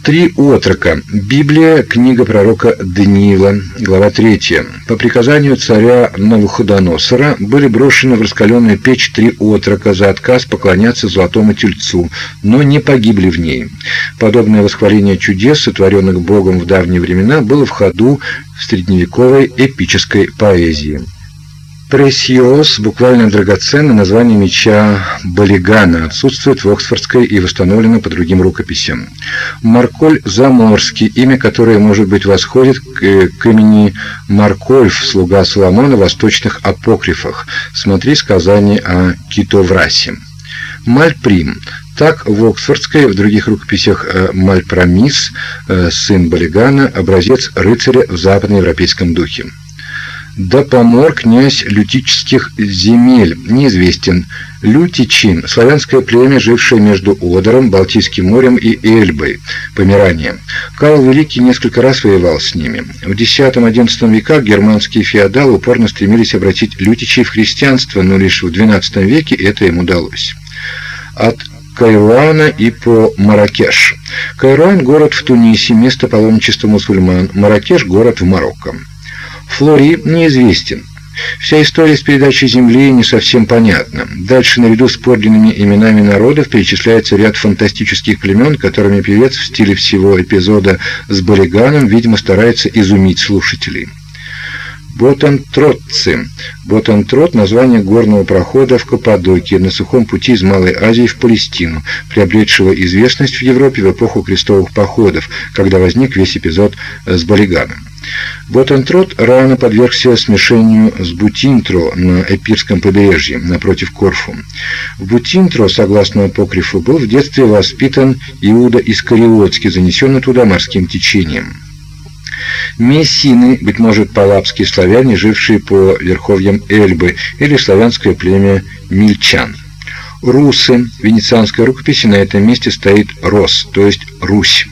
Три отрока. Библия, книга пророка Даниила, глава 3. По приказанию царя Навуходоносора были брошены в раскаленную печь три отрока за отказ поклоняться золотому тельцу, но не погибли в ней. Подобное восхваление чудес, сотворенных Богом в давние времена, было в ходу в средневековой эпической поэзии. Пресиос, буквально драгоценное название меча Балигана, отсутствует в Оксфордской и восстановлено по другим рукописям. Марколь Заморский, имя которое, может быть, восходит к, к имени Маркольф, слуга Соломона в восточных апокрифах. Смотри сказание о Китоврасе. Мальприм. Так в Оксфордской и в других рукописях э, Мальпромис, э, сын Балигана, образец рыцаря в западноевропейском духе. Допомор князь лютических земель, неизвестен. Лютичи – славянское племя, жившее между Одером, Балтийским морем и Эльбой, Померанием. Карл Великий несколько раз воевал с ними. В X-XI веках германские феодалы упорно стремились обратить лютичей в христианство, но лишь в XII веке это им удалось. От Кайруана и по Маракеш. Кайруан – город в Тунисе, место паломничества мусульман. Маракеш – город в Марокко. Флори неизвестен. Вся история с передачей земли не совсем понятна. Дальше наряду с подлинными именами народов перечисляется ряд фантастических племен, которыми певец в стиле всего эпизода с Балиганом, видимо, старается изумить слушателей. Ботантротцы. Ботантрот – название горного прохода в Каппадокии на сухом пути из Малой Азии в Палестину, приобретшего известность в Европе в эпоху крестовых походов, когда возник весь эпизод с Балиганом. Ботантрот рано подвергся смешению с Бутинтро на Эпирском побережье, напротив Корфу. В Бутинтро, согласно апокрифу, был в детстве воспитан Иуда Искариотский, занесенный туда морским течением. Мессины, быть может, палапские славяне, жившие по верховьям Эльбы, или славянское племя Мильчан. Русы, в венецианской рукописи на этом месте стоит Рос, то есть Русь.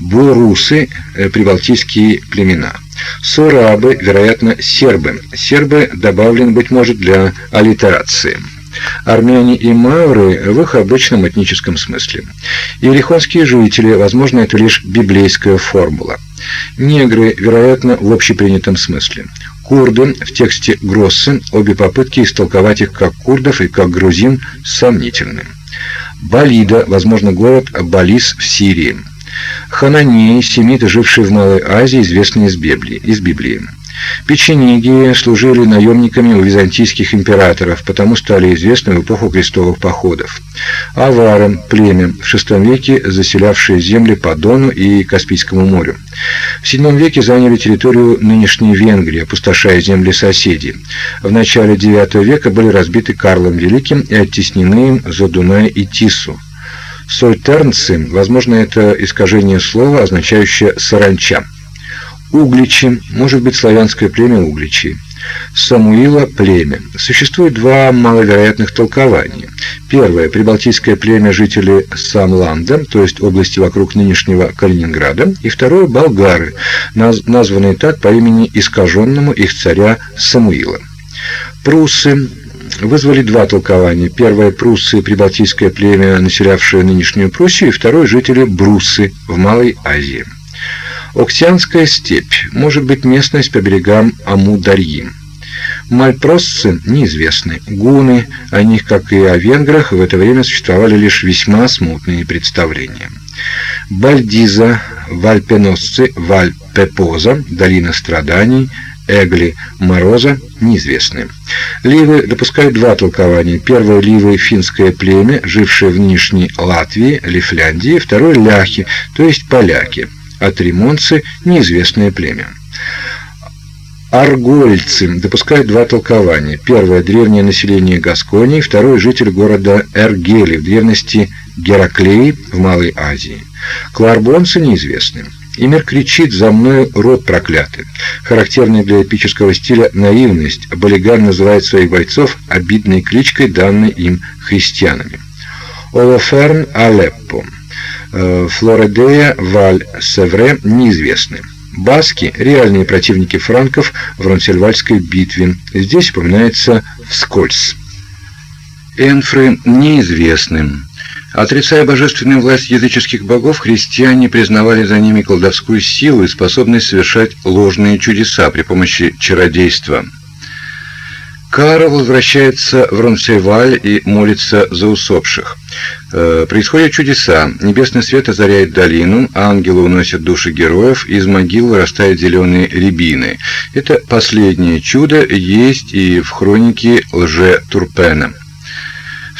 Бурусы э, – прибалтийские племена. Сорабы, вероятно, сербы. Сербы добавлены, быть может, для аллитерации. Армяне и мавры в их обычном этническом смысле. Иерихонские жители, возможно, это лишь библейская формула. Негры, вероятно, в общепринятом смысле. Курды в тексте Гроссы, обе попытки истолковать их как курдов и как грузин сомнительны. Балида, возможно, город Балис в Сирии. Хананеи, семиты, жившие в Малой Азии, известные из Библии. Из Библии. Печенеги служили наемниками у византийских императоров, потому стали известны в эпоху крестовых походов. Авары – племя, в VI веке заселявшее земли по Дону и Каспийскому морю. В VII веке заняли территорию нынешней Венгрии, опустошая земли соседей. В начале IX века были разбиты Карлом Великим и оттеснены им за Дунай и Тису. Сольтернцы, возможно, это искажение слова, означающее «саранча». Угличи, может быть славянское племя Угличи. Самуила – племя. Существует два маловероятных толкования. Первое – прибалтийское племя жителей Самланда, то есть области вокруг нынешнего Калининграда. И второе – болгары, наз названные так по имени искаженному их царя Самуила. Пруссы вызвали два толкования. Первое – пруссы – прибалтийское племя, населявшее нынешнюю Пруссию, и второе – жители Бруссы в Малой Азии. Оксианская степь может быть местность по берегам Амударьи. Мальпросцы неизвестны. Гуны, о них, как и о венграх, в это время существовали лишь весьма смутные представления. Бальдиза, вальпеносцы, вальпепоза, долина страданий, Эгли, Мороза неизвестны. Ливы допускают два толкования. Первое – ливы – финское племя, жившее в нынешней Латвии, Лифляндии. Второе – ляхи, то есть поляки а тримонцы – неизвестное племя. Аргольцы допускают два толкования. Первое – древнее население Гасконии, второе – житель города Эргели, в древности Гераклей в Малой Азии. Кларбонцы неизвестны. Имер кричит «За мной род проклятый». Характерная для эпического стиля наивность. Балиган называет своих бойцов обидной кличкой, данной им христианами. Олоферн Алеппо. Э, Флоредея, Валь, Севре неизвестны. Баски – реальные противники франков в Ронсельвальской битве. Здесь упоминается вскользь. Энфры неизвестны. Отрицая божественную власть языческих богов, христиане признавали за ними колдовскую силу и способность совершать ложные чудеса при помощи чародейства – Карл возвращается в Ронсеваль и молится за усопших. Э, происходят чудеса. Небесный свет озаряет долину, ангелы уносят души героев, из могил вырастают зеленые рябины. Это последнее чудо есть и в хронике лже-Турпена.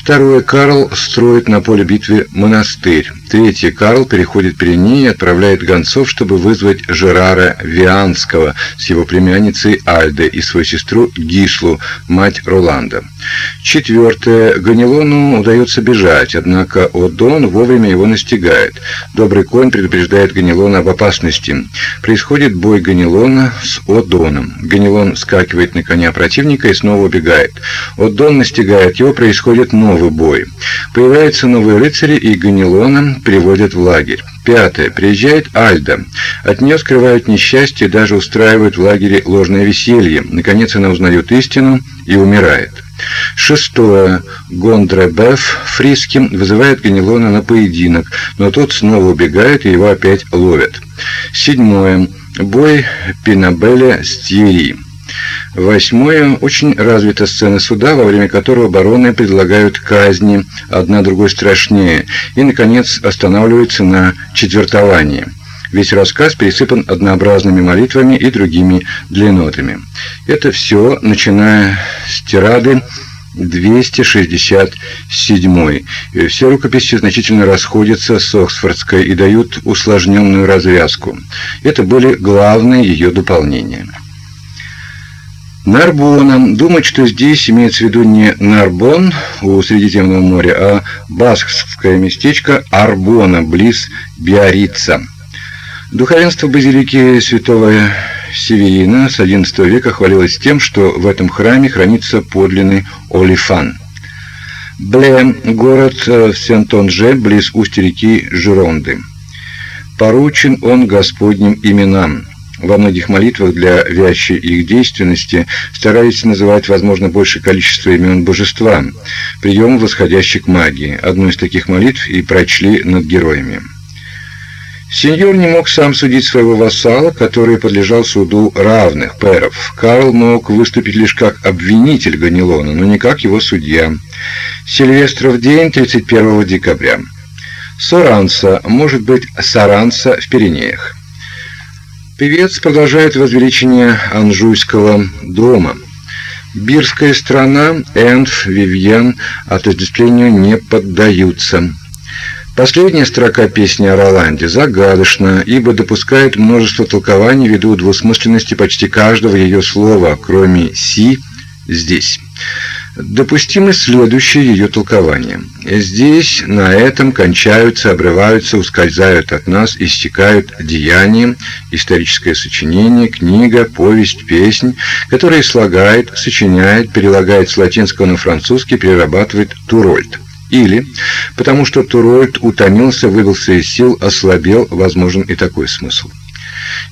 Второе. Карл строит на поле битвы монастырь. Третье. Карл переходит Пиренеи и отправляет гонцов, чтобы вызвать Жерара Вианского с его племянницей Альде и свою сестру Гислу, мать Роланда. Четвертое. Ганилону удается бежать, однако Одон вовремя его настигает. Добрый конь предупреждает Ганилона об опасности. Происходит бой Ганилона с Одоном. Ганилон скакивает на коня противника и снова убегает. Одон настигает его, происходит новый бой. Появляются новые рыцари, и Ганилона приводят в лагерь. Пятое. Приезжает Альда. От нее скрывают несчастье, даже устраивают в лагере ложное веселье. Наконец она узнает истину и умирает. Шестое. Гондребеф Фриски вызывает Ганилона на поединок, но тот снова убегает и его опять ловят. Седьмое. Бой Пинабеля с Тьерри. Восьмое. Очень развита сцена суда, во время которого бароны предлагают казни, одна другой страшнее, и, наконец, останавливается на четвертовании. Весь рассказ пересыпан однообразными молитвами и другими длиннотами. Это все, начиная с тирады 267. Все рукописи значительно расходятся с Оксфордской и дают усложненную развязку. Это были главные ее дополнения. Нарбона. Думать, что здесь имеется в виду не Нарбон у Средиземного моря, а баскское местечко Арбона, близ Биорица. Духовенство базилики святого Северина с XI века хвалилось тем, что в этом храме хранится подлинный олифан. Бле – город в Сент-Онже, близ устья реки Жиронды. Поручен он Господним именам – во многих молитвах для вящей их действенности старались называть, возможно, большее количество имен божества, прием, восходящий к магии. Одну из таких молитв и прочли над героями. Сеньор не мог сам судить своего вассала, который подлежал суду равных пэров. Карл мог выступить лишь как обвинитель Ганилона, но не как его судья. Сильвестров день 31 декабря. Соранса, может быть, Саранса в Пиренеях. Певец продолжает возвеличение Анжуйского дома. Бирская страна, Энф, Вивьен отождествлению не поддаются. Последняя строка песни о Роланде загадочна, ибо допускает множество толкований ввиду двусмысленности почти каждого ее слова, кроме «си» здесь. Допустимы следующие ее толкования. Здесь, на этом кончаются, обрываются, ускользают от нас, истекают деяния, историческое сочинение, книга, повесть, песнь, которые слагает, сочиняет, перелагает с латинского на французский, перерабатывает Турольд. Или потому что Турольд утомился, выбился из сил, ослабел, возможен и такой смысл.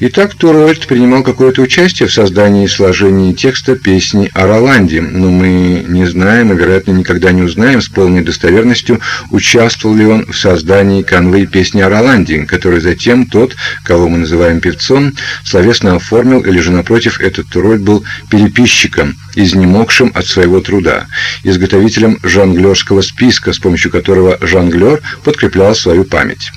Итак, Турольд принимал какое-то участие в создании и сложении текста песни о Роланде, но мы не знаем и, вероятно, никогда не узнаем с полной достоверностью, участвовал ли он в создании канвы песни о Роланде, который затем тот, кого мы называем певцом, словесно оформил, или же, напротив, этот Турольд был переписчиком, изнемогшим от своего труда, изготовителем жонглерского списка, с помощью которого жонглер подкреплял свою память.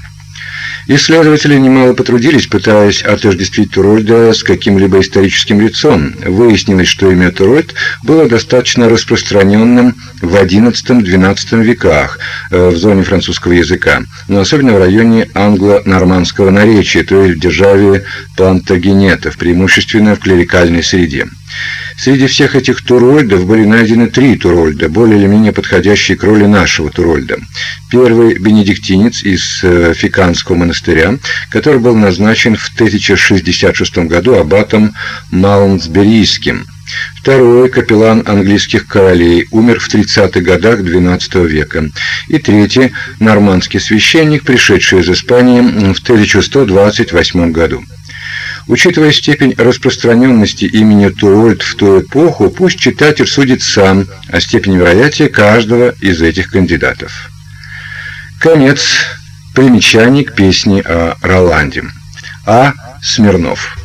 Исследователи немало потрудились, пытаясь отождествить Турольда с каким-либо историческим лицом. Выяснилось, что имя Турольд было достаточно распространенным в XI-XII веках э, в зоне французского языка, но особенно в районе англо-нормандского наречия, то есть в державе плантагенетов, преимущественно в клерикальной среде. Среди всех этих турольдов были найдены три турольда, более или менее подходящие к роли нашего турольда. Первый – бенедиктинец из э, Фиканского монастыря, который был назначен в 1066 году аббатом Маунсберийским. Второй – капеллан английских королей, умер в 30-х годах XII века. И третий – нормандский священник, пришедший из Испании в 1128 году. Учитывая степень распространенности имени Туольд в ту эпоху, пусть читатель судит сам о степени вероятия каждого из этих кандидатов. Конец. Примечаний к песне о Роланде. А. Смирнов.